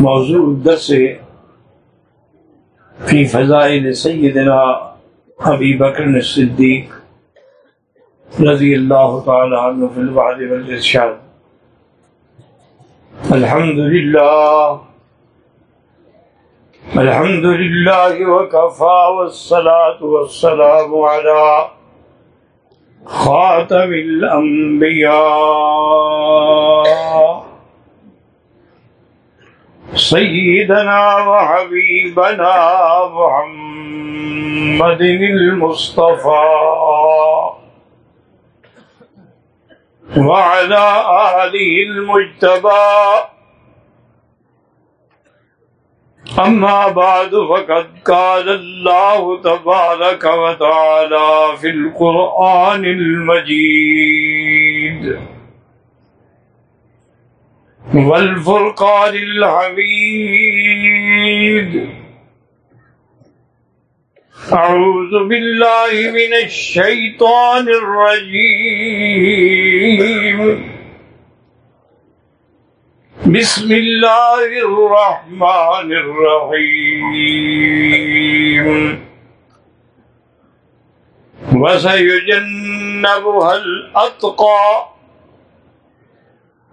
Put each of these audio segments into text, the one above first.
موضوع الدرس في فضائل سيدنا أبي بكر الصديق رضي الله تعالى عنه في الوعد والإرشاد. الحمد لله الحمد لله وكفى والصلاة والسلام على خاتم الأنبياء. سيدنا وحبيبنا محمد المصطفى وعلى آله المجتبى. أما بعد، فقد قال الله تبارك وتعالى في القرآن المجيد. والفرقان الحميد. أعوذ بالله من الشيطان الرجيم. بسم الله الرحمن الرحيم. وسيجنبها الأتقى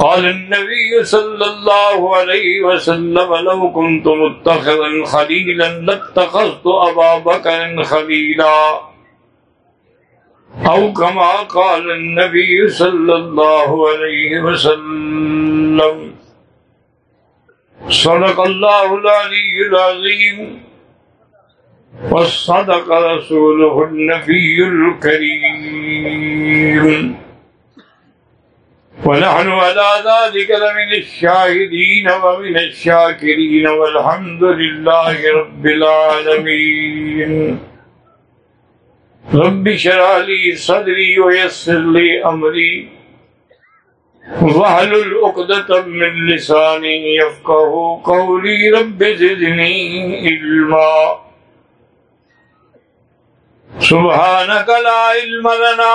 قال النبي صلى الله عليه وسلم لو كنت متخذا خليلا لاتخذت أبا بكر خليلا. أو كما قال النبي صلى الله عليه وسلم. صدق الله العلي العظيم. وصدق رسوله النبي الكريم. ونحن على ذلك لمن الشاهدين ومن الشاكرين والحمد لله رب العالمين. رب شرح لي صدري ويسر لي أمري. وحل الأقدة من لساني يفقه قولي. رب زدني علما. سبحانك لا علم لنا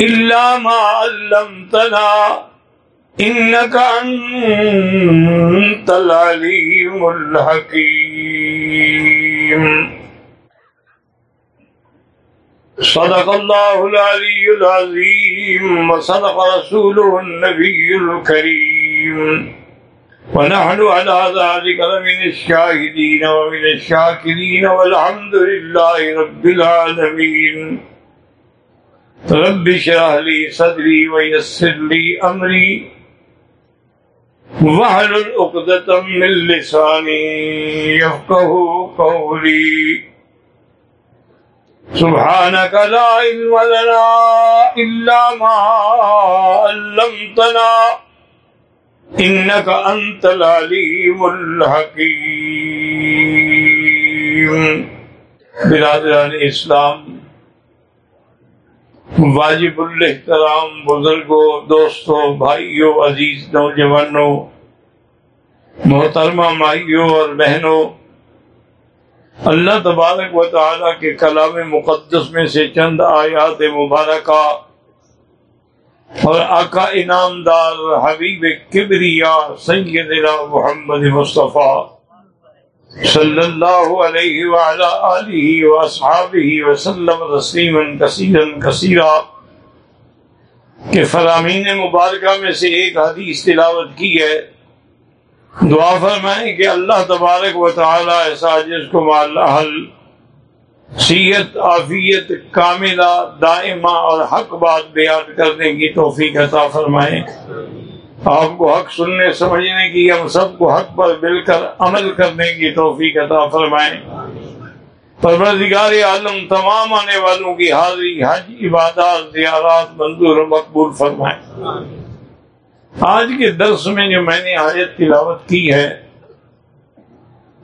إلا ما علمتنا إنك أنت العليم الحكيم. صدق الله العلي العظيم وصدق رسوله النبي الكريم. ونحن على ذلك من الشاهدين ومن الشاكرين والحمد لله رب العالمين. رب شرح لي صدري ويسر لي أمري وحل الأقدة من لساني يفقه قولي. سبحانك لا علم لنا إلا ما علمتنا. إنك أنت العليم الحكيم. برادران اسلام واجب الاحترام بزرگوں، دوستوں، بھائیوں، عزیز نوجوانوں، محترمہ مائیوں اور بہنوں، اللہ تبارک و تعالیٰ کے کلام مقدس میں سے چند آیات مبارکہ اور آقا انعام دار حبیب کبریا سیدنا محمد مصطفیٰ صلی اللہ علیہ وعلا آلہ واصحابہ وسلم تسلیما کثیرا کثیرا کہ فرامین مبارکہ میں سے ایک حدیث تلاوت کی ہے۔ دعا فرمائیں کہ اللہ تبارک و تعالی ایسا جس کو حل سیت، عافیت، کاملہ، دائمہ اور حق بات بیان کرنے کی توفیق عطا فرمائیں آپ کو حق سننے، سمجھنے کی، ہم سب کو حق پر مل کر عمل کرنے کی توفیق عطا فرمائیں پروردگار عالم، تمام آنے والوں کی حاضری، حج، عبادات، زیارات، منظور و مقبول فرمائیں آج کے درس میں جو میں نے آیت تلاوت کی ہے،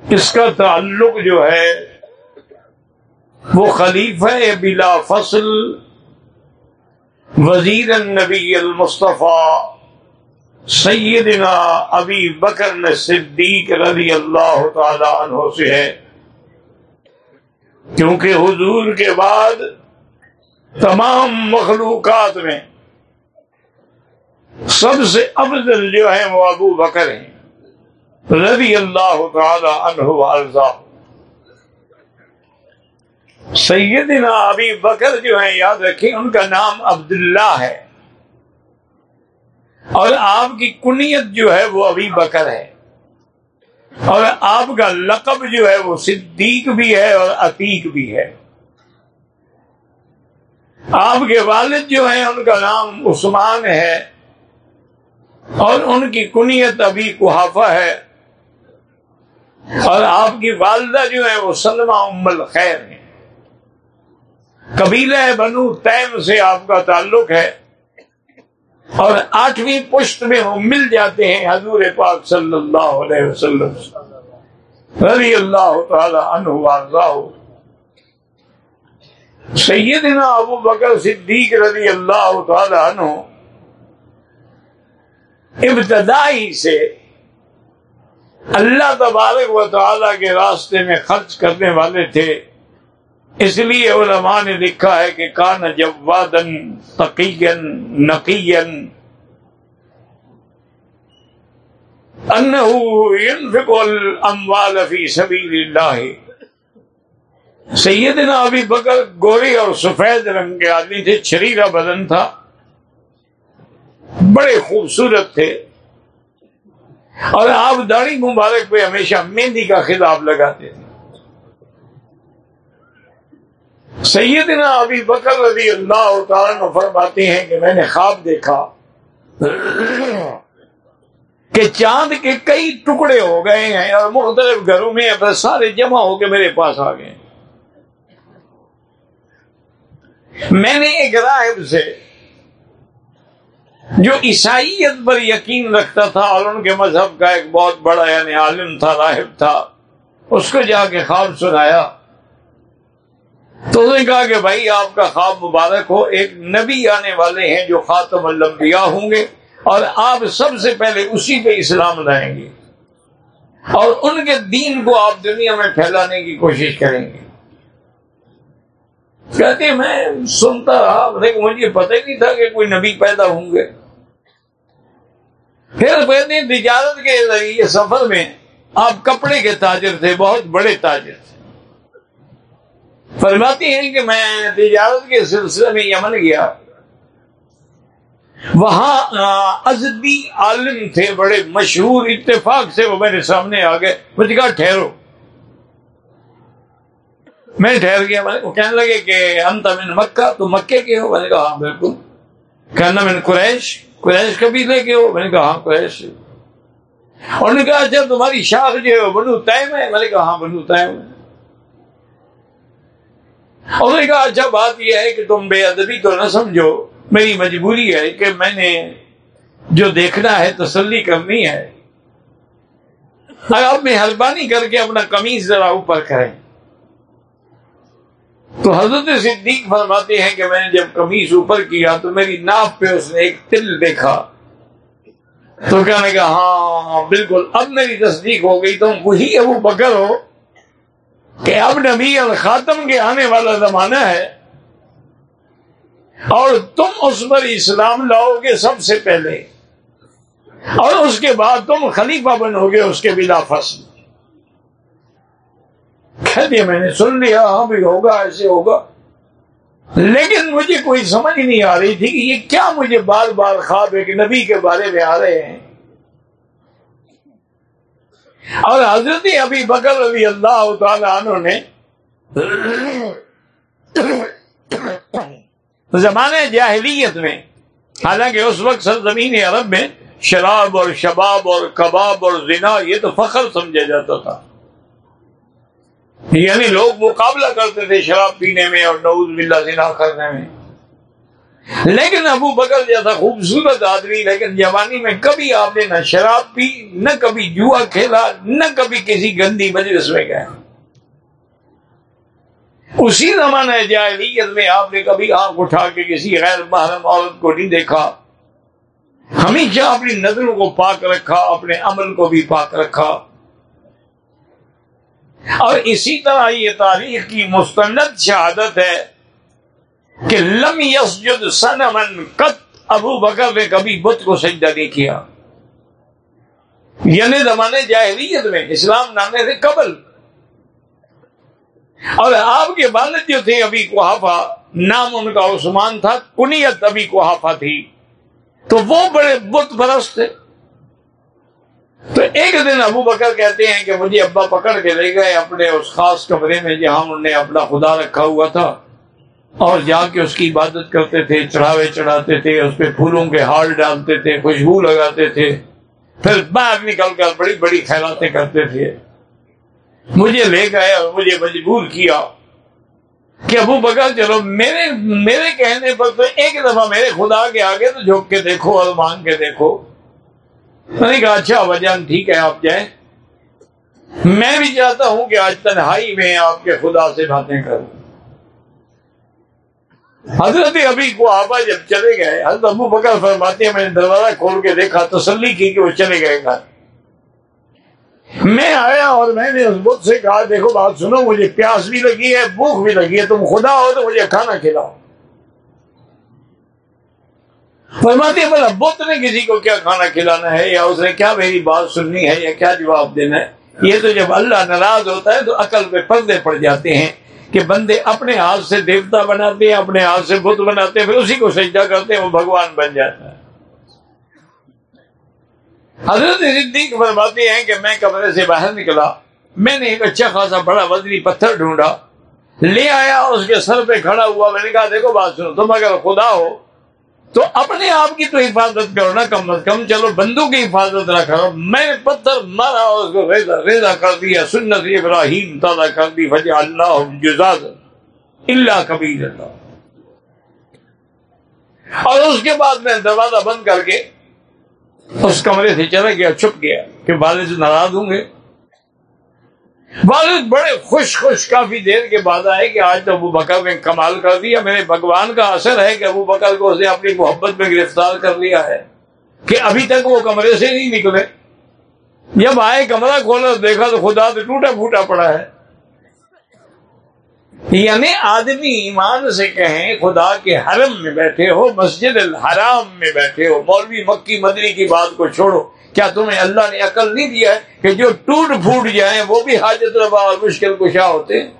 اس کا تعلق جو ہے، وہ خلیفہ بلا فصل، وزیر النبی المصطفیٰ سیدنا ابی بکر صدیق رضی اللہ تعالی عنہ سے ہے۔ کیونکہ حضور کے بعد تمام مخلوقات میں سب سے افضل جو ہے وہ ابو بکر ہیں۔ رضی اللہ تعالی عنہ سیدنا ابی بکر جو ہے یاد رکھیں، ان کا نام عبداللہ ہے۔ اور آپ کی کنیت جو ہے وہ ابھی بکر ہے۔ اور آپ کا لقب جو ہے وہ صدیق بھی ہے اور عتیق بھی ہے۔ آپ کے والد جو ہیں، ان کا نام عثمان ہے۔ اور ان کی کنیت ابھی کوحافہ ہے۔ اور آپ کی والدہ جو ہے وہ سلمہ ام الخیر ہے قبیلہ بنو تیم سے آپ کا تعلق ہے۔ اور آٹھویں پشت میں وہ مل جاتے ہیں حضور پاک صلی اللہ علیہ وسلم رضی اللہ تعالی عنہ سیدنا ابو بکر صدیق رضی اللہ تعالی عنہ ابتدائی سے اللہ تبارک و تعالی کے راستے میں خرچ کرنے والے تھے۔ اس لیے علماء نے لکھا ہے کہ کان جوادن تقین نقین ينفق الاموال في سیدنا ابھی بکر گورے اور سفید رنگ کے آدمی تھے شریرا بدن تھا، بڑے خوبصورت تھے۔ اور آپ داڑھی مبارک پہ ہمیشہ مہندی کا خطاب لگاتے تھے۔ سیدنا ابھی بکر رضی اللہ تعالیٰ فرماتے ہیں کہ میں نے خواب دیکھا کہ چاند کے کئی ٹکڑے ہو گئے ہیں اور مختلف گھروں میں سارے جمع ہو کے میرے پاس آ گئے میں نے ایک راہب سے جو عیسائیت پر یقین رکھتا تھا، اور ان کے مذہب کا ایک بہت بڑا یعنی عالم تھا، راہب تھا، اس کو جا کے خواب سنایا۔ تو اس نے کہا کہ بھائی، آپ کا خواب مبارک ہو، ایک نبی آنے والے ہیں جو خاتم الانبیاء ہوں گے اور آپ سب سے پہلے اسی پہ اسلام لائیں گے اور ان کے دین کو آپ دنیا میں پھیلانے کی کوشش کریں گے۔ کہتے میں سنتا رہا مجھے پتہ ہی نہیں تھا کہ کوئی نبی پیدا ہوں گے۔ پھر کہتے ہیں، تجارت کے ذریعے سفر میں آپ کپڑے کے تاجر تھے، بہت بڑے تاجر تھے۔ فرماتی ہیں کہ میں تجارت کے سلسلے میں یمن گیا۔ وہاں ازدی عالم تھے، بڑے مشہور، اتفاق سے وہ میرے سامنے آ گئے۔ مجھے کہا، ٹھہرو۔ میں ٹھہر گیا۔ وہ کہنے لگے کہ ہم من مکہ تو مکے کے ہو؟ میں نے کہا ہاں بالکل۔ کہنا، میں نے قریش قریش کبھی لے کے ہو؟ میں نے کہا ہاں قریش۔ اور نے کہا اچھا تمہاری شاخ جو ہے بنو تیم ہے؟ میں نے کہا ہاں بنو تیم اور نے کہا اچھا بات یہ ہے کہ تم بے ادبی تو نہ سمجھو، میری مجبوری ہے کہ میں نے جو دیکھنا ہے، تسلی کرنی ہے۔ آپ مہربانی کر کے اپنا کمیز ذرا اوپر کریں۔ تو حضرت صدیق فرماتے ہیں کہ میں نے جب کمیز اوپر کیا تو میری ناف پہ اس نے ایک تل دیکھا۔ تو کہنے کا ہاں،, ہاں،, ہاں بالکل، اب میری تصدیق ہو گئی، تم وہی ابو بکر ہو۔ کہ اب نبی الخاتم کے آنے والا زمانہ ہے اور تم اس پر اسلام لاؤ گے سب سے پہلے اور اس کے بعد تم خلیفہ بنو گے اس کے بلا فصل۔ کہہ دیا میں نے سن لیا ہاں بھی ہوگا، ایسے ہوگا۔ لیکن مجھے کوئی سمجھ نہیں آ رہی تھی کہ یہ کیا مجھے بار بار خواب ایک نبی کے بارے میں آ رہے ہیں۔ اور حضرت ابھی بکر علی اللہ تعالی عنہ نے زمانے جاہلیت میں، حالانکہ اس وقت سرزمین عرب میں شراب اور شباب اور کباب اور زنا، یہ تو فخر سمجھا جاتا تھا۔ یعنی لوگ مقابلہ کرتے تھے شراب پینے میں اور نعوذ باللہ زنا کرنے میں۔ لیکن ابو بکر جیسا خوبصورت آدمی، لیکن جوانی میں کبھی آپ نے نہ شراب پی، نہ کبھی جوا کھیلا، نہ کبھی کسی گندی مجلس میں گئے۔ اسی زمانہ جاہلیت میں آپ نے کبھی آنکھ اٹھا کے کسی غیر محرم عورت کو نہیں دیکھا۔ ہمیشہ اپنی نظروں کو پاک رکھا، اپنے عمل کو بھی پاک رکھا۔ اور اسی طرح یہ تاریخ کی مستند شہادت ہے۔ کہ لم یسجد سنمن قط ابو بکر نے کبھی بت کو سجدہ نہیں کیا۔ یعنی زمانے جاہلیت میں، اسلام نانے سے قبل۔ اور آپ کے والد جو تھے، ابھی کوحافہ، نام ان کا عثمان تھا، کنیت ابھی کوحافہ تھی۔ تو وہ بڑے بت پرست تھے۔ تو ایک دن ابو بکر کہتے ہیں کہ مجھے ابا پکڑ کے لے گئے اپنے اس خاص کمرے میں جہاں انہوں نے اپنا خدا رکھا ہوا تھا۔ اور جا کے اس کی عبادت کرتے تھے، چڑھاوے چڑھاتے تھے، اس پہ پھولوں کے ہار ڈالتے تھے، خوشبو لگاتے تھے۔ پھر باہر نکل کر بڑی بڑی خیراتیں کرتے تھے۔ مجھے لے گئے اور مجھے مجبور کیا کہ ابو بکر چلو، میرے میرے کہنے پر تو ایک دفعہ میرے خدا کے آگے تو جھوک کے دیکھو اور مانگ کے دیکھو۔ میں نے کہا اچھا وجہ ٹھیک ہے، آپ جائیں۔ میں بھی چاہتا ہوں کہ آج تنہائی میں آپ کے خدا سے باتیں کروں۔ حضرت ابھی کو آبا جب چلے گئے، حضرت ابو بکر فرماتے ہیں، میں نے دروازہ کھول کے دیکھا، تسلی کی کہ وہ چلے گئے گھر میں آیا اور میں نے اس بدھ سے کہا، دیکھو بات سنو، مجھے پیاس بھی لگی ہے، بھوک بھی لگی ہے، تم خدا ہو تو مجھے کھانا کھلاؤ۔ فرماتے ہیں بولا بدھ نے کسی کو کیا کھانا کھلانا ہے یا اس نے کیا میری بات سننی ہے یا کیا جواب دینا ہے؟ یہ تو جب اللہ ناراض ہوتا ہے تو عقل پہ پردے پڑ جاتے ہیں۔ کہ بندے اپنے ہاتھ سے دیوتا بناتے ہیں، اپنے ہاتھ سے بت بناتے ہیں، پھر اسی کو سجدہ کرتے ہیں، وہ بھگوان بن جاتا ہے۔ حضرت صدیق فرماتے ہیں کہ میں کمرے سے باہر نکلا، میں نے ایک اچھا خاصا بڑا وزنی پتھر ڈھونڈا، لے آیا، اس کے سر پہ کھڑا ہوا، میں نے کہا، دیکھو بات سنو، تم اگر خدا ہو تو اپنے آپ کی تو حفاظت کرو نا کم از کم۔ چلو بندوں کی حفاظت نہ کرو میں نے پتھر مارا اور اس کو ریزا ریزا کر دیا۔ سنت ابراہیم تازہ کر دی۔ فجا اللہ جزاز اللہ کبھی اللہ۔ اور اس کے بعد میں دروازہ بند کر کے اس کمرے سے چلا گیا، چھپ گیا کہ والد ناراض ہوں گے۔ والد بڑے خوش خوش کافی دیر کے بعد آئے کہ آج تو ابو بکر نے کمال کر دیا۔ میرے بھگوان کا اثر ہے کہ ابو بکر کو اسے اپنی محبت میں گرفتار کر لیا ہے کہ ابھی تک وہ کمرے سے نہیں نکلے۔ جب آئے کمرہ کھولا دیکھا تو خدا تو ٹوٹا پھوٹا پڑا ہے۔ یعنی آدمی ایمان سے کہیں خدا کے حرم میں بیٹھے ہو، مسجد الحرام میں بیٹھے ہو، مولوی مکی مدنی کی بات کو چھوڑو۔ کیا تمہیں اللہ نے عقل نہیں دیا ہے کہ جو ٹوٹ پھوٹ جائیں وہ بھی حاجت ربا اور مشکل کشا ہوتے؟ ہیں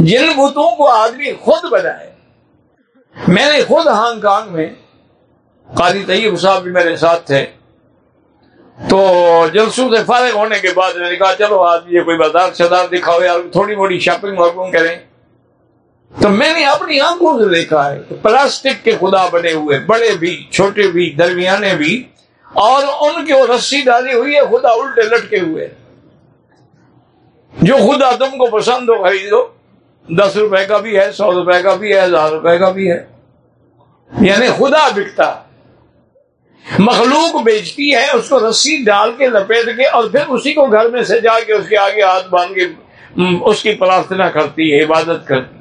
جن بتوں کو آدمی خود بنائے۔ میں نے خود ہانگ کانگ میں قاری طیب صاحب بھی میرے ساتھ تھے۔ تو جلسوں سے فارغ ہونے کے بعد میں نے کہا، چلو آج یہ کوئی بازار شدار دکھاؤ یا تھوڑی موٹی شاپنگ واپنگ کریں۔ تو میں نے اپنی آنکھوں سے دیکھا ہے پلاسٹک کے خدا بنے ہوئے، بڑے بھی، چھوٹے بھی، درمیانے بھی، اور ان کی وہ رسی ڈالی ہوئی ہے، خدا الٹے لٹکے ہوئے۔ جو خدا تم کو پسند ہو خریدو دس روپے کا بھی ہے، سو روپے کا بھی ہے، ہزار روپے کا بھی ہے۔ یعنی خدا بکتا مخلوق بیچتی ہے، اس کو رسی ڈال کے، لپیٹ کے، اور پھر اسی کو گھر میں سے جا کے، اس کے آگے ہاتھ باندھ کے، اس کی پرارتھنا کرتی ہے، عبادت کرتی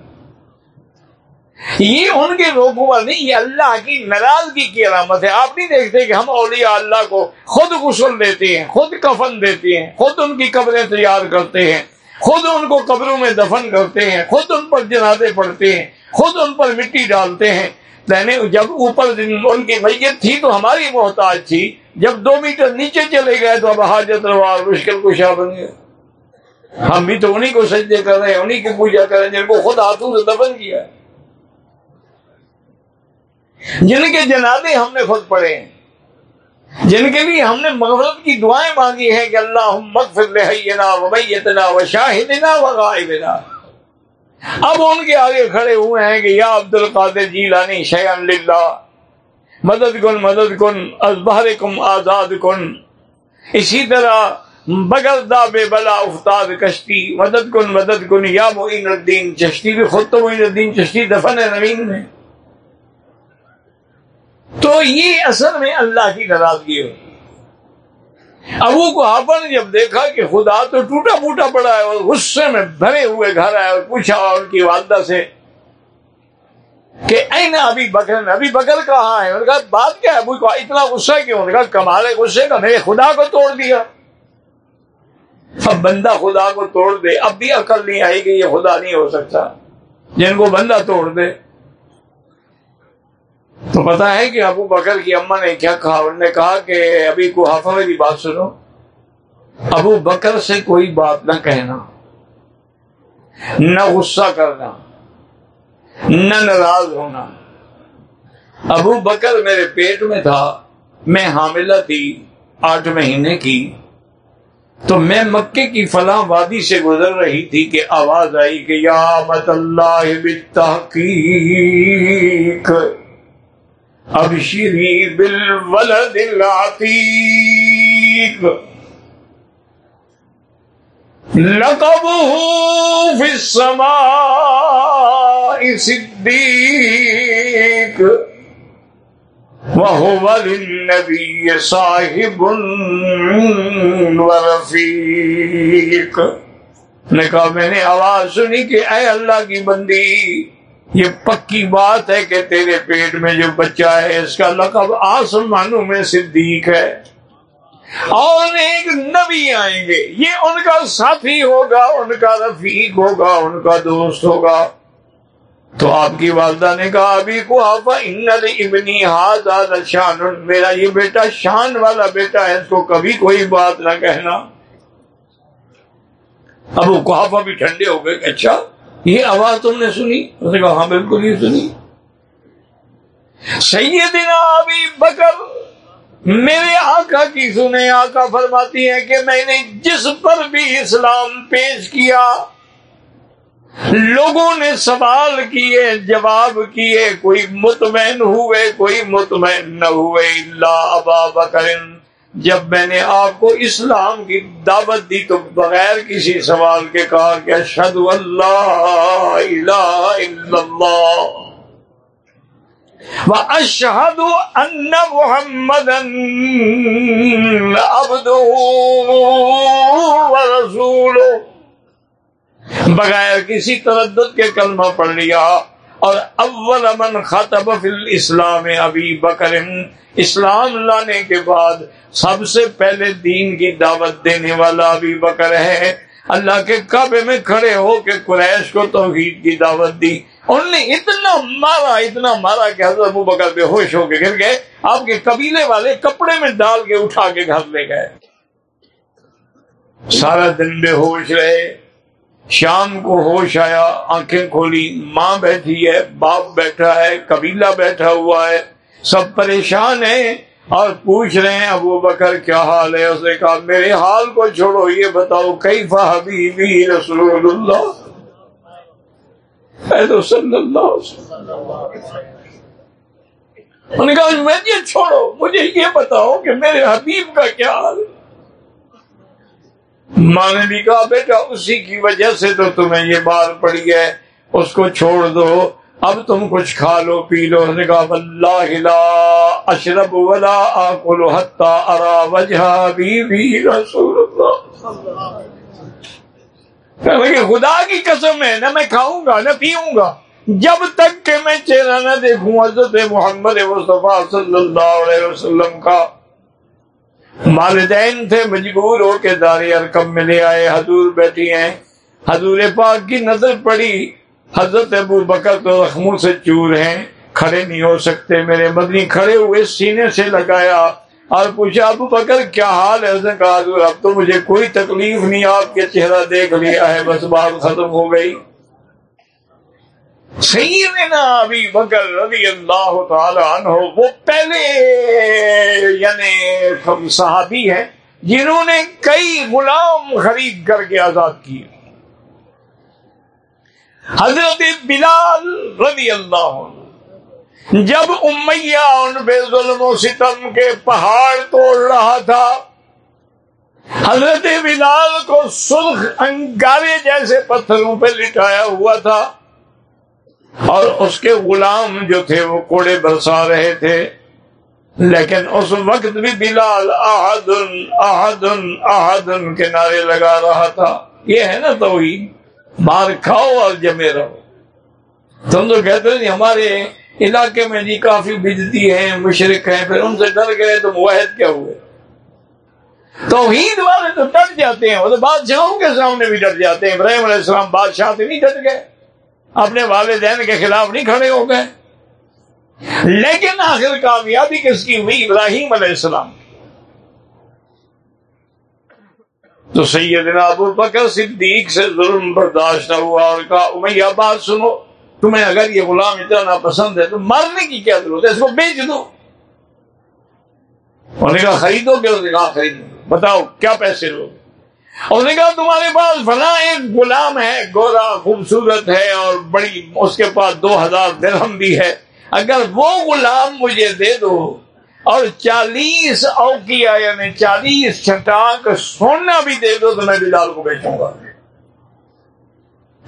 یہ ان کے روگوں پر نہیں، یہ اللہ کی ناراضگی کی علامت ہے۔ آپ نہیں دیکھتے کہ ہم اولیاء اللہ کو خود غسل دیتے ہیں، خود کفن دیتے ہیں، خود ان کی قبریں تیار کرتے ہیں، خود ان کو قبروں میں دفن کرتے ہیں، خود ان پر جنازے پڑتے ہیں، خود ان پر مٹی ڈالتے ہیں۔ یعنی جب اوپر ان کی میت تھی تو ہماری محتاج تھی۔ جب دو میٹر نیچے چلے گئے تو اب حاجت روا، مشکل کشا بن گئے ہم بھی تو انہیں کو سجدے کر رہے ہیں انہیں کی پوجا کر رہے ہیں، جن کو خود ہاتھوں سے دفن کیا۔ ہے جن کے جنازے ہم نے خود پڑھے ہیں۔ جن کے لیے ہم نے مغفرت کی دعائیں مانگی ہیں کہ اللہ مغفر لحینا و میتنا و شاہدنا و غائبنا۔ اب ان کے آگے کھڑے ہوئے ہیں کہ یا عبد القادر جی لانی شیان للہ، مدد کن مدد کن ازبہر کم آزاد کن۔ اسی طرح بغل دا بے بلا افتاد کشتی، مدد کن مدد کن، یا معین الدین چشتی بھی خود تو معین الدین چشتی دفن ہے نوین میں تو یہ اصل میں اللہ کی ناراضگی ہو ابو کو آپا نے جب دیکھا کہ خدا تو ٹوٹا پوٹا پڑا ہے اور غصے میں بھرے ہوئے گھر آئے اور پوچھا ان کی والدہ سے کہ این ابھی بکر ابھی بکر کہاں ہے؟ انہوں نے کہا بات کیا ہے؟ ابو کو اتنا غصہ کیوں انہوں نے کہا کمالے غصے کا میرے خدا کو توڑ دیا۔ اب بندہ خدا کو توڑ دے، اب بھی عقل نہیں آئی کہ یہ خدا نہیں ہو سکتا۔ جن کو بندہ توڑ دے تو پتا ہے کہ ابو بکر کی اما نے کیا کہا؟ انہوں نے کہا کہ ابھی کو حافظ میری بات سنو۔ ابو بکر سے کوئی بات نہ کہنا، نہ غصہ کرنا، نہ ناراض ہونا۔ ابو بکر میرے پیٹ میں تھا، میں حاملہ تھی آٹھ مہینے کی۔ تو میں مکے کی فلاں وادی سے گزر رہی تھی کہ آواز آئی کہ یا مت اللہ بالتحقیق۔ اب شری بل ولد لقب فی السماء صدیق وهو للنبي صاحب ورفیق نے کہا، میں نے آواز سنی کہ اے اللہ کی بندی یہ پکی بات ہے کہ تیرے پیٹ میں جو بچہ ہے، اس کا لقب آسمانوں میں صدیق ہے۔ اور ایک نبی آئیں گے۔ یہ ان کا ساتھی ہوگا، ان کا رفیق ہوگا، ان کا دوست ہوگا۔ تو آپ کی والدہ نے کہا، ابھی کو آپ ابنی ہاتھ شان میرا یہ بیٹا شان والا بیٹا ہے، اس کو کبھی کوئی بات نہ کہنا۔ اب وہ کوافا بھی ٹھنڈے ہو گئے اچھا یہ آواز تم نے سنی؟ اس نے کہا ہاں بالکل یہ سنی۔ سیدنا ابھی بکر میرے آقا کی سنے، آقا فرماتی ہیں کہ میں نے جس پر بھی اسلام پیش کیا، لوگوں نے سوال کیے، جواب کیے، کوئی مطمئن ہوئے، کوئی مطمئن نہ ہوئے اللہ ابا بکر جب میں نے آپ کو اسلام کی دعوت دی تو بغیر کسی سوال کے کہا کہ اشد اللہ الہ الا اللہ اشہد ان محمد ابد رسول بغیر کسی تردد کے کلمہ پڑھ لیا۔ اور اول من خطب فی الاسلام ابھی بکر، اسلام لانے کے بعد سب سے پہلے دین کی دعوت دینے والا ابھی بکر ہے۔ اللہ کے کعبے میں کھڑے ہو کے قریش کو توحید کی دعوت دی۔ انہوں نے اتنا مارا اتنا مارا کہ حضرت ابو بکر بے ہوش ہو کے گر گئے۔ آپ کے قبیلے والے کپڑے میں ڈال کے اٹھا کے گھر لے گئے۔ سارا دن بے ہوش رہے۔ شام کو ہوش آیا، آنکھیں کھولی، ماں بیٹھی ہے، باپ بیٹھا ہے، قبیلہ بیٹھا ہوا ہے، سب پریشان ہیں اور پوچھ رہے ہیں، ابو بکر کیا حال ہے؟ اس نے کہا، میرے حال کو چھوڑو، یہ بتاؤ کئی فہبی رسول اللہ؟ صلی اللہ انہوں نے کہا، میں یہ چھوڑو، مجھے یہ بتاؤ کہ میرے حبیب کا کیا حال ہے؟ ماں نے بھی کہا، بیٹا، اسی کی وجہ سے تو تمہیں یہ بات پڑی ہے، اس کو چھوڑ دو، اب تم کچھ کھا لو، پی لو۔ نے کہا اللہ لا اشرب ولا آکل حتی ارا وجہ بی بی رسول اللہ کہ خدا کی قسم ہے، نہ میں کھاؤں گا، نہ پیوں گا۔ جب تک کہ میں چہرہ نہ دیکھوں حضرت محمد مصطفیٰ صلی اللہ علیہ وسلم کا والدین تھے مجبور ہو کے دار ارکم میں لے آئے، حضور بیٹھی ہیں۔ حضور پاک کی نظر پڑی، حضرت ابو بکر تو رخموں سے چور ہیں۔ کھڑے نہیں ہو سکتے، میرے مدنی کھڑے ہوئے سینے سے لگایا۔ اور پوچھا، ابو بکر، کیا حال ہے؟ کہا حضور، اب تو مجھے کوئی تکلیف نہیں، آپ کے چہرہ دیکھ لیا ہے، بس بات ختم ہو گئی۔ سیدنا ابھی بکر رضی اللہ تعالی عنہ، وہ پہلے یعنی صحابی ہیں جنہوں نے کئی غلام خرید کر کے آزاد کیے۔ حضرت بلال رضی اللہ عنہ، جب امیہ ان بے ظلم و ستم کے پہاڑ توڑ رہا تھا، حضرت بلال کو سرخ انگارے جیسے پتھروں پہ لٹایا ہوا تھا۔ اور اس کے غلام جو تھے وہ کوڑے برسا رہے تھے۔ لیکن اس وقت بھی بلال احدن احدن احدن کے نعرے لگا رہا تھا۔ یہ ہے نا تو مار کھاؤ اور جمے رہو۔ تم تو کہتے ہیں ہمارے علاقے میں جی کافی بجتی ہیں، مشرق ہیں، پھر ان سے ڈر گئے تو واحد کیا ہوئے؟ توحید والے تو ڈر جاتے ہیں۔ وہ تو بادشاہوں کے سامنے بھی ڈر جاتے ہیں۔ ابراہیم علیہ السلام بادشاہ سے نہیں ڈر گئے۔ اپنے والدین کے خلاف نہیں کھڑے ہو گئے۔ لیکن آخر کامیابی کس کی ہوئی؟ ابراہیم علیہ السلام تو سیدنا ابو بکر صدیق سے ظلم برداشت نہ ہوا اور کہا، امیہ، بات سنو، تمہیں اگر یہ غلام اتنا ناپسند ہے تو مرنے کی کیا ضرورت ہے؟ اس کو بیچ دو۔ انہوں نے کہا، خریدو گے؟ نے کہا، خریدو۔ بتاؤ، کیا پیسے لو اس نے کہا، تمہارے پاس فلاں ایک غلام ہے، گورا خوبصورت ہے اور بڑی، اس کے پاس دو ہزار درہم بھی ہے۔ اگر وہ غلام مجھے دے دو اور چالیس اوکیا یعنی چالیس چھٹانک سونا بھی دے دو، تو میں بلال کو بیچوں گا۔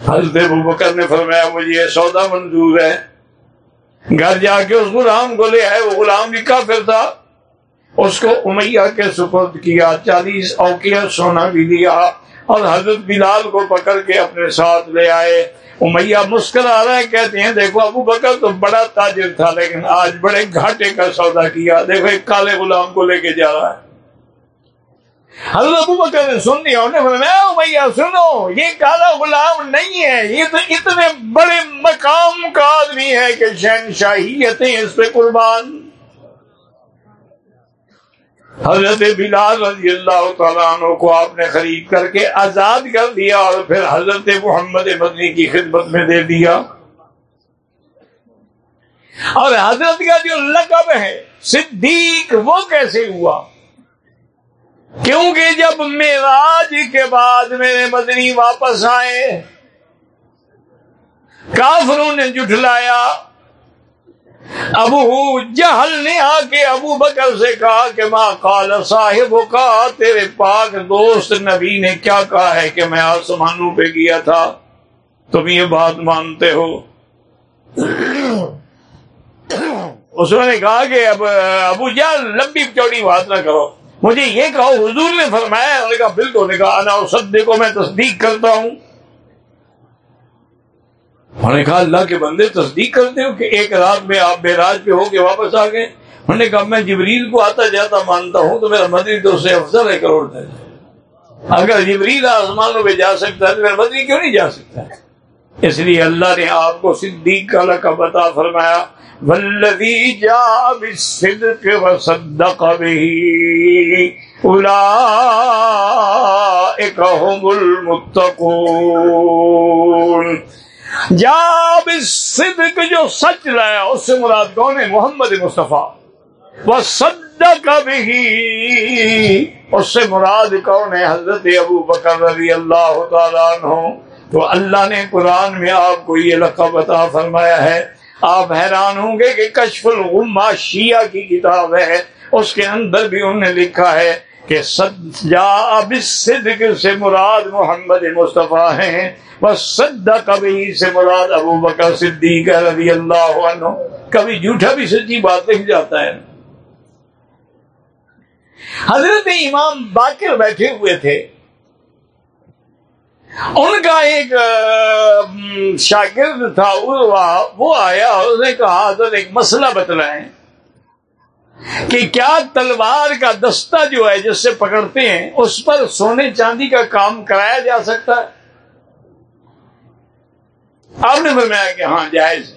حضرت ابو بکر نے فرمایا، مجھے یہ سودا منظور ہے۔ گھر جا کے اس غلام کو لے آئے، وہ غلام بھی کافر تھا۔ اس کو امیہ کے سپرد کیا، چالیس اوکیا سونا بھی دیا اور حضرت بلال کو پکڑ کے اپنے ساتھ لے آئے۔ امیہ مسکرا رہا ہے، کہتے ہیں، دیکھو ابو بکر تو بڑا تاجر تھا، لیکن آج بڑے گھاٹے کا سودا کیا۔ دیکھو، ایک کالے غلام کو لے کے جا رہا ہے۔ حضرت ابو بکر نے سن لیا انہیں سنو، یہ کالا غلام نہیں ہے، یہ تو اتنے بڑے مقام کا آدمی ہے کہ شہنشاہیتیں اس پہ قربان۔ حضرت بلال رضی اللہ تعالیٰ عنہ کو آپ نے خرید کر کے آزاد کر دیا اور پھر حضرت محمد مدنی کی خدمت میں دے دیا۔ اور حضرت کا جو لقب ہے، صدیق، وہ کیسے ہوا؟ کیونکہ جب میراج کے بعد میرے مدنی واپس آئے، کافروں نے جٹلایا ابو جہل نے آ کے ابو بکر سے کہا کہ ماں کال صاحب کا تیرے پاک دوست نبی نے کیا کہا ہے کہ میں آسمانوں پہ گیا تھا؟ تم یہ بات مانتے ہو؟ اس نے کہا کہ اب، ابو جہل، لمبی چوڑی بات نہ کرو۔ مجھے یہ کہو، حضور نے فرمایا نے کہا، بالکل نے کہا، انا سدے کو میں تصدیق کرتا ہوں۔ انہوں نے کہا اللہ کے بندے تصدیق کرتے ہو کہ ایک رات میں آپ بے پہ ہو کے واپس آ گئے۔ انہوں نے کہا میں جبریل کو آتا جاتا مانتا ہوں تو میرا مدری تو اس سے افضل ہے کروڑ دے اگر جبریل آسمانوں پہ جا سکتا ہے تو میرا مدری کیوں نہیں جا سکتا ہے؟ اس لیے اللہ نے آپ کو صدیق کا لقب بتا فرمایا۔ ولدی جا بالصدق وصدق به۔ اولئک هم المتقون۔ جاب صدق جو سچ لایا، اس سے مراد کون ہے؟ محمد مصطفیٰ۔ وہ سدا بھی اس سے مراد کون ہے؟ حضرت ابو بکر رضی اللہ تعالیٰ عنہ۔ تو اللہ نے قرآن میں آپ کو یہ لقب عطا فرمایا ہے۔ آپ حیران ہوں گے کہ کشف الغمہ شیعہ کی کتاب ہے۔ اس کے اندر بھی انہوں نے لکھا ہے کہ اب صدق سے مراد محمد مصطفیٰ ہیں بس سدا کبھی سے مراد ابو بکر صدیق رضی اللہ عنہ، کبھی جھوٹا بھی سچی بات لکھ جاتا ہے۔ حضرت امام باقر بیٹھے ہوئے تھے۔ ان کا ایک شاگرد تھا، وہ آیا اس نے کہا، حضرت ایک مسئلہ بتلائیں۔ کہ کیا تلوار کا دستہ جو ہے جس سے پکڑتے ہیں، اس پر سونے چاندی کا کام کرایا جا سکتا ہے؟ آپ نے فرمایا کہ ہاں جائز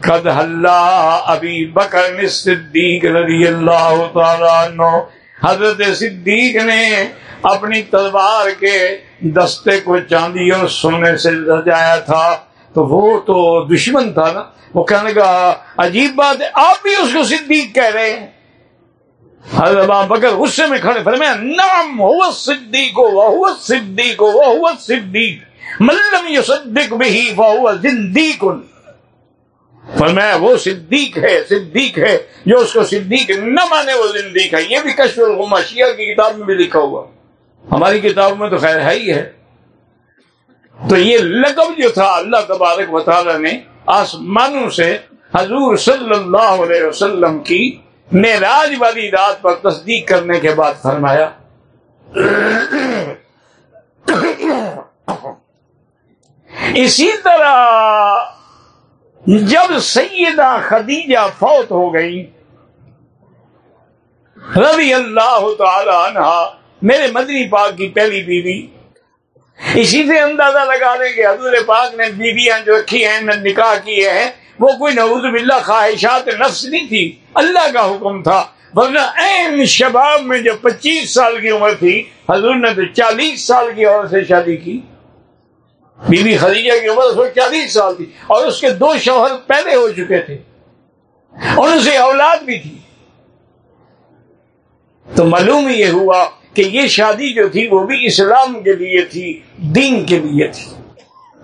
قد اللہ ابھی بکر صدیق رضی اللہ تعالی حضرت صدیق نے اپنی تلوار کے دستے کو چاندی اور سونے سے سجایا تھا۔ تو وہ تو دشمن تھا نا۔ وہ کہنے کا عجیب بات ہے، آپ بھی اس کو صدیق کہہ رہے ہیں۔ حضرت بکر غصے میں کھڑے، فرمایا نام ہوا صدیق وہ صدیق وہ ہوا صدیق ملم یہ صدیق بھی وہ زندیق۔ فرمایا، وہ صدیق ہے صدیق ہے۔ جو اس کو صدیق نہ مانے، وہ زندیق ہے۔ یہ بھی کشف الغمہ شیعہ کی کتاب میں بھی لکھا ہوا۔ ہماری کتاب میں تو خیر ہے ہی ہے۔ تو یہ لقب جو تھا اللہ تبارک و تعالی نے آسمانوں سے حضور صلی اللہ علیہ وسلم کی راج والی رات پر تصدیق کرنے کے بعد فرمایا اسی طرح جب سیدہ خدیجہ فوت ہو گئی، رضی اللہ تعالی عنہ، میرے مدنی پاک کی پہلی بیوی اسی سے اندازہ لگا دیں کہ حضور پاک نے بیویاں جو رکھی ہیں نکاح کیے ہیں وہ کوئی نعوذ باللہ خواہشات نفس نہیں تھی، اللہ کا حکم تھا۔ ورنہ این شباب میں جو پچیس سال کی عمر تھی، حضور نے تو چالیس سال کی عورت سے شادی کی۔ بی بی خدیجہ کی عمر چالیس سال تھی اور اس کے دو شوہر پہلے ہو چکے تھے۔ اور ان سے اولاد بھی تھی۔ تو معلوم یہ ہوا کہ یہ شادی جو تھی، وہ بھی اسلام کے لیے تھی۔ دین کے لیے تھی۔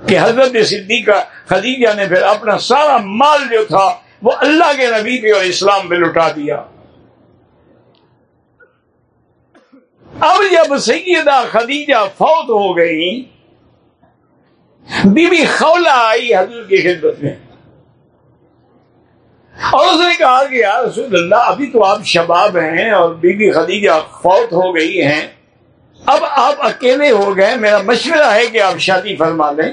کہ حضرت صدیقہ خدیجہ نے پھر اپنا سارا مال جو تھا، وہ اللہ کے نبی پہ اور اسلام پہ لٹا دیا۔ اب جب سیدہ خدیجہ فوت ہو گئی، بی بی خولا آئی حضرت کی خدمت میں۔ اور اس نے کہا کہ یار رسول اللہ، ابھی تو آپ شباب ہیں اور بی بی خدیجہ فوت ہو گئی ہیں۔ اب آپ اکیلے ہو گئے، میرا مشورہ ہے کہ آپ شادی فرما لیں۔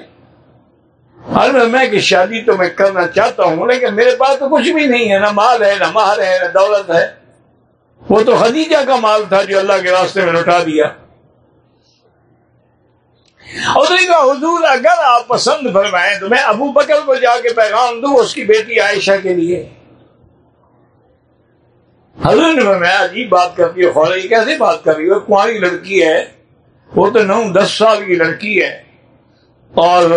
میں کہ شادی تو میں کرنا چاہتا ہوں، لیکن میرے پاس تو کچھ بھی نہیں ہے، نہ مال ہے، نہ مہر ہے، نہ دولت ہے۔ وہ تو خدیجہ کا مال تھا جو اللہ کے راستے میں لوٹا دیا۔ اور کا حضور، اگر آپ پسند فرمائیں تو میں ابو بکر کو جا کے پیغام دوں، اس کی بیٹی عائشہ کے لیے۔ حضور نے فرمایا، عجیب بات کرتی ہے خورا یہ کیسے بات کر رہی ہے؟ کماری لڑکی ہے، وہ تو نو، دس سال کی لڑکی ہے۔ اور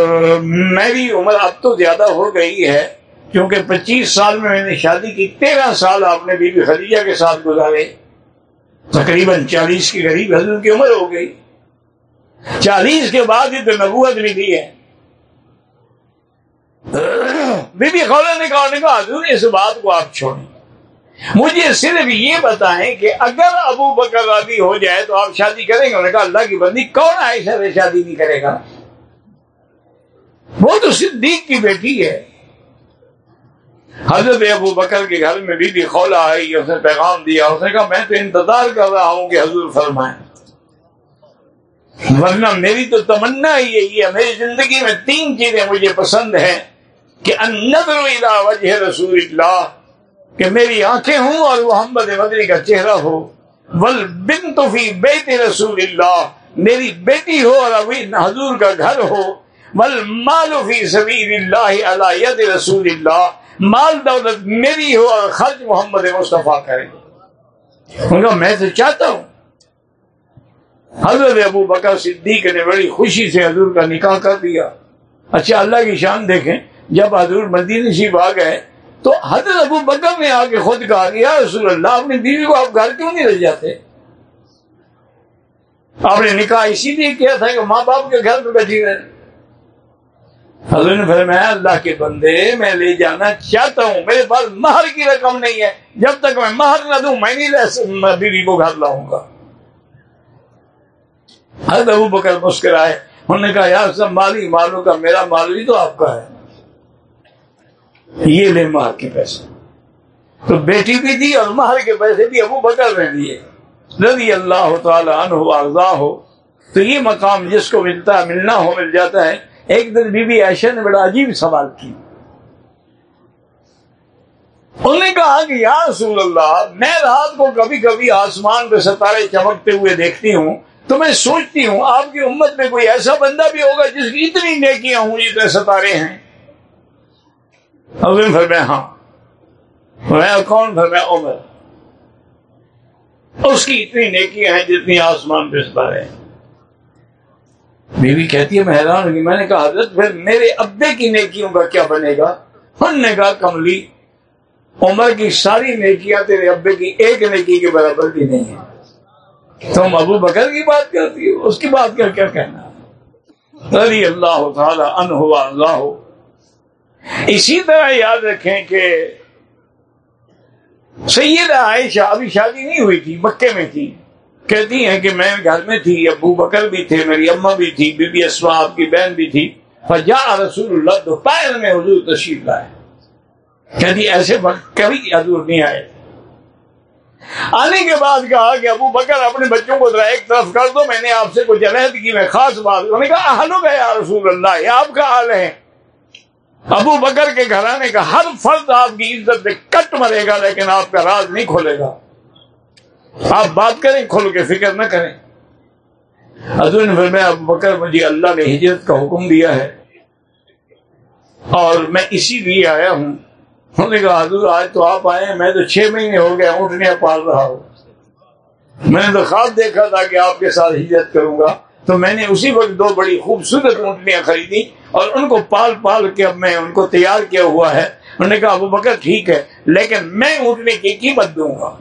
میری عمر اب تو زیادہ ہو گئی ہے، کیونکہ پچیس سال میں میں نے شادی کی، تیرہ سال آپ نے بی بی خدیجہ کے ساتھ گزارے۔ تقریباً چالیس کے قریب حضور کی عمر ہو گئی۔ چالیس کے بعد ہی تو نبوت ملی ہے۔ بی بی خولا نے کہا نے کہا، حضور، اس بات کو آپ چھوڑیں۔ مجھے صرف یہ بتائیں کہ اگر ابو بکر راضی ہو جائے تو آپ شادی کریں گے؟ انہوں نے کہا، اللہ کی بندی کون عائشہ سے شادی نہیں کرے گا؟ وہ تو صدیق کی بیٹی ہے۔ حضرت ابو بکر کے گھر میں بی بی خولا آئی، اس نے پیغام دیا، اس نے کہا، میں تو انتظار کر رہا ہوں کہ حضور فرمائیں۔ ورنہ میری تو تمنا ہی یہی ہے، میری زندگی میں تین چیزیں مجھے پسند ہیں کہ الى وجہ رسول اللہ۔ کہ میری آنکھیں ہوں اور محمد مدنی کا چہرہ ہو۔ ول بن فی بیت رسول اللہ میری بیٹی ہو اور ابھی حضور کا گھر ہو۔ ول مالو فی سبیل اللہ علی رسول اللہ مال دولت میری ہو اور خرچ محمد مصطفیٰ کرے۔ ان کا میں تو چاہتا ہوں۔ حضرت ابو بکر صدیق نے بڑی خوشی سے حضور کا نکاح کر دیا۔ اچھا اللہ کی شان دیکھیں، جب حضور مدین شیف آ گئے تو حضرت ابو بکر نے آ کے خود کہا کہ یا رسول اللہ، اپنی بیوی کو آپ گھر کیوں نہیں رہ جاتے؟ آپ نے نکاح اسی لیے کیا تھا کہ ماں باپ کے گھر پہ بیٹھی رہے حضرت نے فرمایا، اللہ کے بندے، میں لے جانا چاہتا ہوں، میرے پاس مہر کی رقم نہیں ہے۔ جب تک میں مہر نہ دوں، میں نہیں بیوی کو گھر لاؤں گا۔ حضرت ابو بکر مسکرائے۔ انہوں نے کہا یار سب مالی مالوں کا، میرا مال بھی تو آپ کا ہے۔ یہ لے مہر کے پیسے۔ تو بیٹی بھی دی اور مہر کے پیسے بھی ابو بکر نے دیے۔ رضی اللہ تعالی عنہ ہو تو یہ مقام جس کو ملتا ہے، ملنا ہو، مل جاتا ہے۔ ایک دن بی بی عائشہ نے بڑا عجیب سوال کی انہوں نے کہا کہ یا رسول اللہ، میں رات کو کبھی کبھی آسمان پہ ستارے چمکتے ہوئے دیکھتی ہوں۔ تو میں سوچتی ہوں، آپ کی امت میں کوئی ایسا بندہ بھی ہوگا جس کی اتنی نیکیاں ہوں جتنے ستارے ہیں۔ فرمایا ہاں۔ میں کون فرمایا عمر۔ اس کی اتنی نیکیاں ہیں جتنی آسمان پہ ستارے ہیں بیوی کہتی ہے، میں حیران ہوگی میں نے کہا، حضرت، پھر میرے ابے کی نیکیوں کا کیا بنے گا؟ ہم نے کہا، کملی، عمر کی ساری نیکیاں تیرے ابے کی ایک نیکی کے برابر بھی نہیں ہیں۔ تم ابو بکر کی بات کرتی ہو، اس کی بات کر کیا کہنا رضی اللہ تعالی عنہ اللہ۔ اسی طرح یاد رکھیں کہ سید عائشہ ابھی شادی نہیں ہوئی تھی، مکے میں تھی۔ کہتی ہیں کہ میں گھر میں تھی، ابو بکر بھی تھے، میری اما بھی تھی بی بی اسما، آپ کی بہن بھی تھی۔ فجا رسول اللہ، دوپہر میں حضور تشریف لائے۔ کہتی ایسے وقت کبھی حضور نہیں آئے۔ آنے کے بعد کہا کہ ابو بکر، اپنے بچوں کو ذرا ایک طرف کر دو، میں نے آپ سے کچھ عہد کی میں خاص بات، انہوں نے کہا حل یا رسول اللہ، یہ آپ کا حال ہے۔ ابو بکر کے گھرانے کا ہر فرد آپ کی عزت سے کٹ مرے گا، لیکن آپ کا راز نہیں کھولے گا۔ آپ بات کریں کھول کے فکر نہ کریں۔ حضور نے فرمایا، ابو بکر، مجھے اللہ نے ہجرت کا حکم دیا ہے۔ اور میں اسی لیے آیا ہوں۔ انہوں نے کہا، حضور، آج تو آپ آئے ہیں، میں تو چھ مہینے ہو گیا اونٹنیاں پال رہا ہوں۔ میں نے تو خواب دیکھا تھا کہ آپ کے ساتھ ہجرت کروں گا۔ تو میں نے اسی وقت دو بڑی خوبصورت اونٹنیاں خریدی اور ان کو پال پال کے اب میں ان کو تیار کیا ہوا ہے۔ انہوں نے کہا، ابو بکر، ٹھیک ہے، لیکن میں اونٹنے کی قیمت دوں گا۔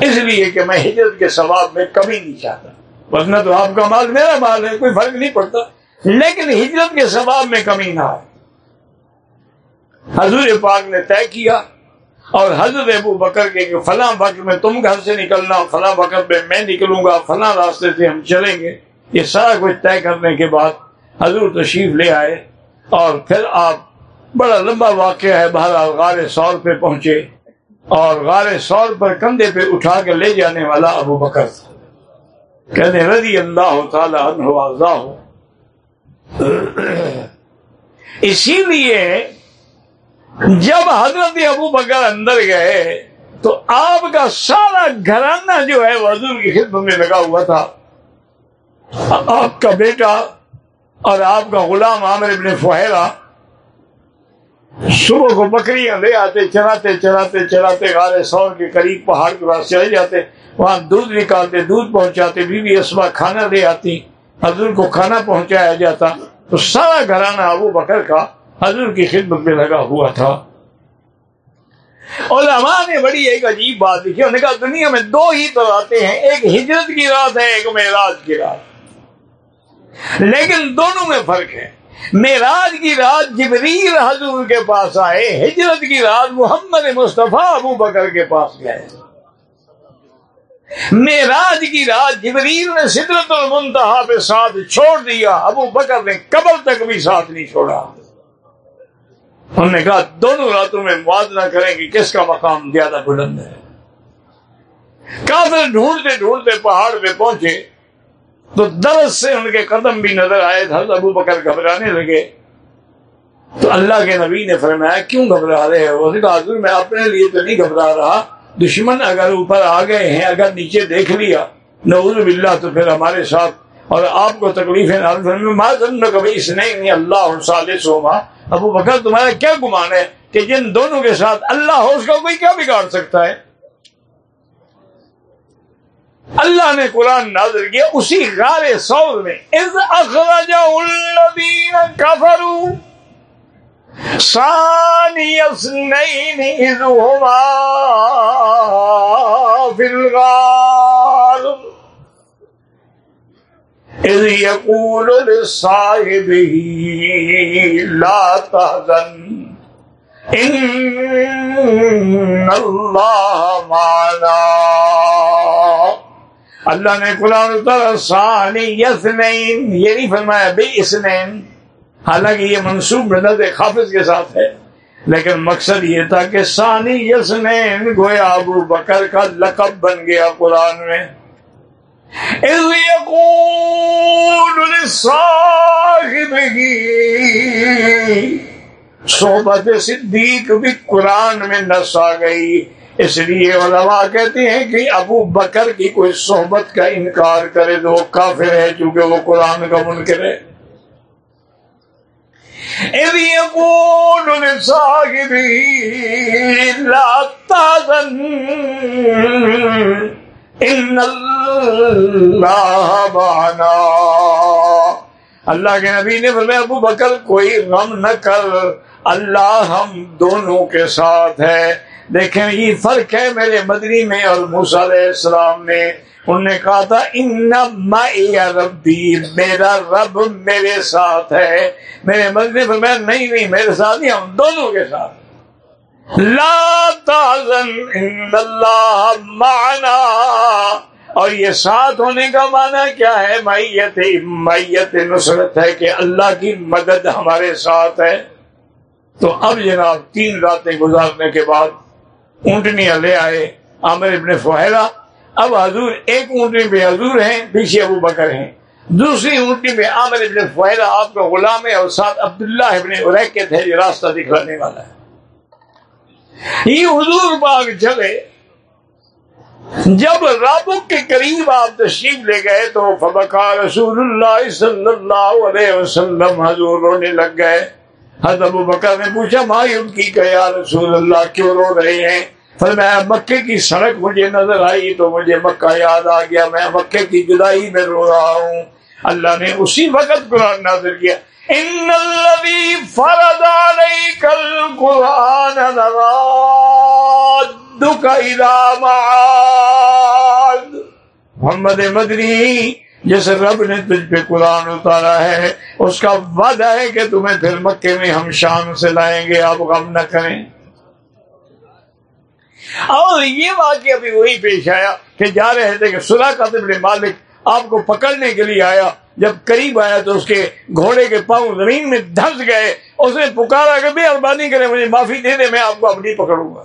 اس لیے کہ میں ہجرت کے ثواب میں کمی نہیں چاہتا۔ ورنہ تو آپ کا مال میرا مال ہے، کوئی فرق نہیں پڑتا۔ لیکن ہجرت کے ثواب میں کمی نہ آئے۔ حضور پاک نے طے کیا اور حضرت ابو بکر کے کہ فلاں وقت میں تم گھر سے نکلنا، فلاں وقت میں میں نکلوں گا، فلاں راستے سے ہم چلیں گے۔ یہ سارا کچھ طے کرنے کے بعد حضور تشریف لے آئے اور پھر آپ بڑا لمبا واقعہ ہے، بہرحال غار سور پہ پہنچے اور غار سور پر کندھے پہ اٹھا کے لے جانے والا ابو بکر۔ تھا کہنے، رضی اللہ تعالی عنہ ہو اسی لیے جب حضرت ابو بکر اندر گئے تو آپ کا سارا گھرانہ جو ہے وہ حضور کی خدمت میں لگا ہوا تھا۔ آپ کا بیٹا اور آپ کا غلام عامر ابن فہرا صبح کو بکریاں لے آتے چلاتے چلاتے چلاتے غار سور کے قریب پہاڑ کے پاس چلے جاتے، وہاں دودھ نکالتے، دودھ پہنچاتے، بیوی اسما کھانا لے آتی، حضور کو کھانا پہنچایا جاتا، تو سارا گھرانہ ابو بکر کا حضور کی خدمت میں لگا ہوا تھا۔ علماء نے بڑی ایک عجیب بات لکھی، انہوں نے کہا دنیا میں دو ہی تو آتے ہیں، ایک ہجرت کی رات ہے، ایک معراج کی رات۔ لیکن دونوں میں فرق ہے۔ معراج کی رات جبریل حضور کے پاس آئے، ہجرت کی رات محمد مصطفیٰ ابو بکر کے پاس گئے۔ معراج کی رات جبریل نے سدرت المنتہا پہ ساتھ چھوڑ دیا، ابو بکر نے قبل تک بھی ساتھ نہیں چھوڑا۔ انہوں نے کہا، دونوں راتوں میں موازنہ کریں گے کس کا مقام زیادہ بلند ہے۔ کافر ڈھونڈتے ڈھونڈتے پہاڑ پہ پہنچے۔ تو درد سے ان کے قدم بھی نظر آئے تھا ابو بکر گھبرانے لگے۔ تو اللہ کے نبی نے فرمایا، کیوں گھبرا رہے ہو؟ کہا حضور میں اپنے لیے تو نہیں گھبرا رہا۔ دشمن اگر اوپر آ گئے ہیں، اگر نیچے دیکھ لیا، نعوذ باللہ، تو پھر ہمارے ساتھ۔ اور آپ کو تکلیف ہے کبھی اس نے اللہ سوما ابو بکر، تمہارا کیا گمان ہے کہ جن دونوں کے ساتھ اللہ ہو، اس کا کوئی کیا بگاڑ سکتا ہے؟ اللہ نے قرآن نازر کیا اسی غار سور میں۔ اذ اخرج الذین کفروا ثانی اثنین اذ ہما فی الغار۔ اذ لصاحبه لا تحزن، ان اللہ معنا۔ اللہ نے قرآن اتر ثانی یہ نہیں فرمایا بے اسنین حالانکہ یہ منصوب مدد خافظ کے ساتھ ہے۔ لیکن مقصد یہ تھا کہ ثانی یسنین گویا ابو بکر کا لقب بن گیا قرآن میں۔ صحبت صدیق بھی قرآن میں نس آ گئی۔ اس لیے علماء کہتے ہیں کہ ابو بکر کی کوئی صحبت کا انکار کرے تو وہ کافر ہے چونکہ وہ قرآن کا منکر ہے۔ إذ يقول لصاحبه لا تحزن، ان اللہ معنا۔ اللہ کے نبی نے فرمایا، ابو بکر کوئی غم نہ کر، اللہ ہم دونوں کے ساتھ ہے۔ دیکھیں یہ فرق ہے میرے مدنی میں اور موسیٰ علیہ السلام میں۔ انہوں نے کہا تھا ان ربی میرا رب میرے ساتھ ہے۔ میرے مدنی فرمایا نہیں نہیں، میرے ساتھ نہیں، ہم دونوں کے ساتھ۔ لا تازن ان اللہ معنا۔ اور یہ ساتھ ہونے کا معنی کیا ہے؟ میت میت نصرت ہے کہ اللہ کی مدد ہمارے ساتھ ہے۔ تو اب جناب، تین راتیں گزارنے کے بعد اونٹنیاں لے آئے، عامر ابن فہیرہ اب حضور ایک اونٹنی پہ حضور ہیں، پیچھے ابو بکر ہیں۔ دوسری اونٹنی پہ عامر ابن فہیرہ آپ کا غلام ہے اور ساتھ عبداللہ ابن اریکت ہے، یہ راستہ دکھلانے والا ہے۔ یہ حضور باغ چلے جب رابق کے قریب آپ تشریف لے گئے تو فبکا رسول اللہ صلی اللہ علیہ وسلم حضور رونے لگ گئے۔ حضرت ابو بکر نے پوچھا مائی ان کی کہ یا رسول اللہ، کیوں رو رہے ہیں؟ فرمایا، مکے کی سڑک مجھے نظر آئی تو مجھے مکہ یاد آ گیا۔ میں مکے کی جدائی میں رو رہا ہوں۔ اللہ نے اسی وقت قرآن نازل کیا۔ ان الذي فرض عليك القران لرادك الى معاد محمد مدنی جس رب نے تجھ پہ قرآن اتارا ہے، اس کا وعدہ ہے کہ تمہیں پھر مکے میں ہم شام سے لائیں گے، آپ غم نہ کریں۔ اور یہ واقعہ بھی وہی پیش آیا کہ جا رہے تھے کہ سلا کا مالک آپ کو پکڑنے کے لیے آیا۔ جب قریب آیا تو اس کے گھوڑے کے پاؤں زمین میں دھس گئے۔ اس نے پکارا کہ بے اربانی کرے مجھے معافی دے دے میں آپ کو اپنی پکڑوں گا۔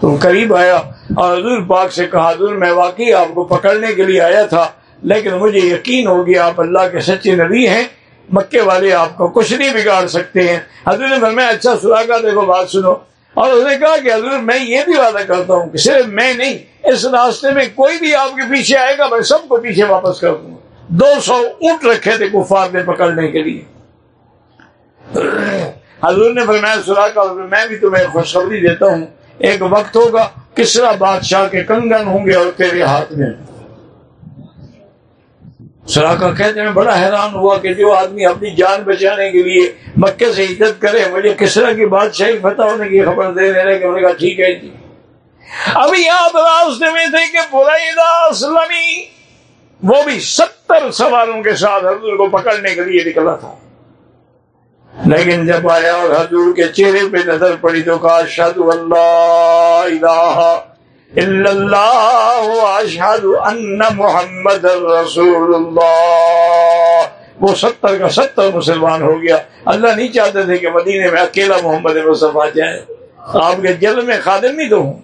تو قریب آیا اور حضور پاک سے کہا، حضور میں واقعی آپ کو پکڑنے کے لیے آیا تھا۔ لیکن مجھے یقین ہو گیا آپ اللہ کے سچے نبی ہیں، مکے والے آپ کو کچھ نہیں بگاڑ سکتے ہیں۔ حضور نے میں اچھا سراغا دیکھو بات سنو۔ اور اس نے کہا کہ حضور میں یہ بھی وعدہ کرتا ہوں کہ صرف میں نہیں، اس راستے میں کوئی بھی آپ کے پیچھے آئے گا، میں سب کو پیچھے واپس کر دوں۔ گا دو سو اونٹ رکھے تھے کفار نے پکڑنے کے لیے۔ حضور نے فرمایا سرا کا میں بھی تمہیں خوشخبری دیتا ہوں۔ ایک وقت ہوگا، کسرا بادشاہ کے کنگن ہوں گے اور تیرے ہاتھ میں۔ سراکا کہتے ہیں، بڑا حیران ہوا کہ جو آدمی اپنی جان بچانے کے لیے مکے سے عزت کرے، مجھے کسرا کی بادشاہی فتح ہونے کی خبر دے دے رہے کہ انہوں نے کہا، ٹھیک ہے جی۔ ابھی آپ راستے میں تھے کہ برائیدہ اسلمی، وہ بھی ستر سواروں کے ساتھ حضور کو پکڑنے کے لیے نکلا تھا۔ لیکن جب آیا اور حضور کے چہرے پہ نظر پڑی تو کہا اشد اللہ الہ اللہ اشہد ان محمد رسول اللہ وہ ستر کا ستر مسلمان ہو گیا۔ اللہ نہیں چاہتے تھے کہ مدینے میں اکیلا محمد مصطفیٰ جائے۔ آپ کے جل میں خادم نہیں تو ہوں۔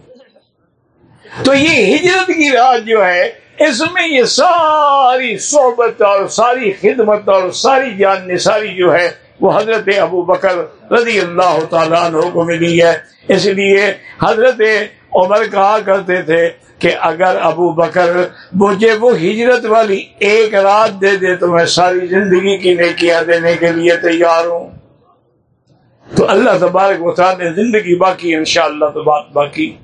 تو یہ ہجرت کی رات جو ہے، اس میں یہ ساری صحبت اور ساری خدمت اور ساری جان نثاری جو ہے وہ حضرت ابو بکر رضی اللہ تعالیٰ عنہ کو ملی ہے۔ اس لیے حضرت عمر کہا کرتے تھے کہ اگر ابو بکر مجھے وہ ہجرت والی ایک رات دے دے تو میں ساری زندگی کی نیکیاں دینے کے لیے تیار ہوں۔ تو اللہ تبارک و تعالیٰ نے زندگی باقی انشاءاللہ تو بات باقی۔